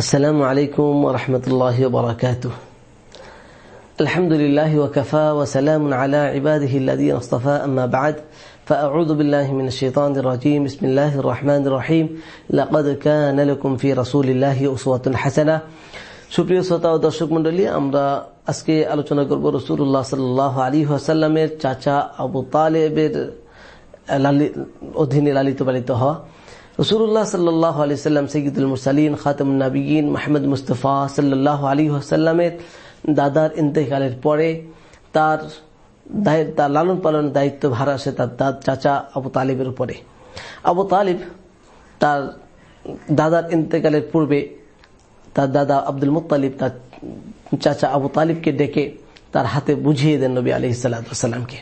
السلام عليكم ورحمة الله وبركاته الحمد لله وكفى وسلام على عباده الذين اصطفى أما بعد فأعوذ بالله من الشيطان الرجيم بسم الله الرحمن الرحيم لقد كان لكم في رسول الله أسوة حسنة সুপ্রিয় শ্রোতা ও দর্শক মন্ডলী আমরা আজকে আলোচনা করব রসুল্লাহ সাল্লাহ আলী আসাল্লামের চাচা আবু তালেবের অধীনে লালিত পালিত হওয়া রসুল্লাহ সাল্লাহ আলি সাল্লাম সঈদুল মুসালিন খাতমুন্নাবিগিন মাহমদ মুস্তফা সাল্লাহ আলী আসাল্লামের দাদার ইন্তেকালের পরে তার তার লালন পালন দায়িত্ব ভার আসে তার চাচা আবু তালিবের উপরে। আবু তালিব তার দাদার ইন্তেকালের পূর্বে তার দাদা আব্দুল মুতালিব তার চাচা আবু তালিবকে ডেকে তার হাতে বুঝিয়ে দেন নবী আলি সাল্লামকে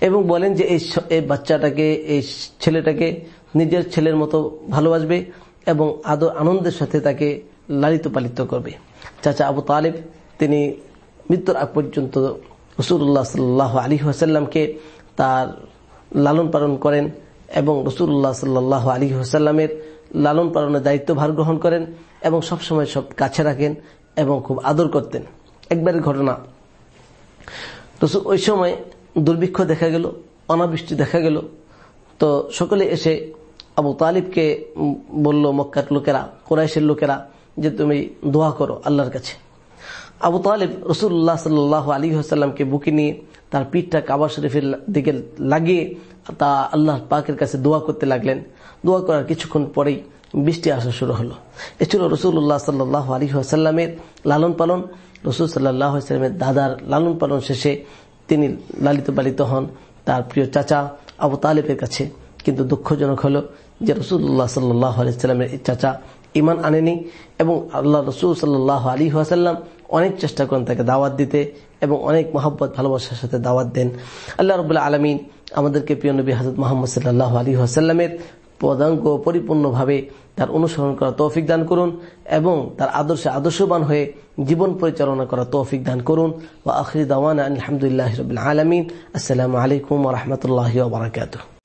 এবং বলেন যে এই বাচ্চাটাকে, এই ছেলেটাকে নিজের ছেলের মতো ভালোবাসবে এবং আদর আনন্দের সাথে তাকে লালিত পালিত করবে। চাচা আবু তালিব, তিনি মৃত্যুর আগ পর্যন্ত রসুল্লাহ সাল্লাহ আলী হাসাল্লামকে তার লালন পালন করেন এবং রসুল্লাহ সাল্লাহ আলী হাসাল্লামের লালন পালনের দায়িত্ব ভার গ্রহণ করেন এবং সবসময় সব কাছে রাখেন এবং খুব আদর করতেন। একবারের ঘটনা। রসুল ওই সময় দুর্ভিক্ষ দেখা গেল, অনাবৃষ্টি দেখা গেল। তো সকলে এসে আবু তালিবকে বলল মক্কার লোকেরা, কোরাইশের লোকেরা যে তুমি দোয়া করো আল্লাহর কাছে। আবু তালিব রসুল্লাহ সাল্লাহ আলী হাসাল্লামকে বুকে নিয়ে তার পিঠটা কাবা শরীফের দিকে লাগিয়ে তা আল্লাহ পাকের কাছে দোয়া করতে লাগলেন। দোয়া করার কিছুক্ষণ পরেই বৃষ্টি আসা শুরু হলো। এ ছিল রসুল্লাহ সাল্লাহ আলী আসাল্লামের লালন পালন। রসুল সাল্লাহ আসলামের দাদার লালন পালন শেষে তিনি লালিত পালিত হন তার প্রিয় চাচা আবু তালেবের কাছে। কিন্তু দুঃখজনক হলো যে রসুল্লাহ সাল্লাহ আলাইস্লামের চাচা ইমান আনেনি এবং আল্লাহ রসুল সাল্লাহ আলী আসাল্লাম অনেক চেষ্টা করেন তাকে দাওয়াত দিতে এবং অনেক মহব্বত, ভালোবাসার সাথে দাওয়াত দেন। আল্লাহ রবুল্লাহ আলমিন আমাদেরকে প্রিয় নবী হাজরত মোহাম্মদ সাল্লাহ আলী আসাল্লামের পদাঙ্ক পরিপূর্ণভাবে তার অনুসরণ করা তৌফিক দান করুন এবং তার আদর্শে আদর্শবান হয়ে জীবন পরিচালনা করা তৌফিক দান করুন। ও আখরি দাওয়ান আলহামদুলিল্লাহ রবিল আলমিন। আসসালামু আলাইকুম রহমতুল্লাহ বারকাতুহ।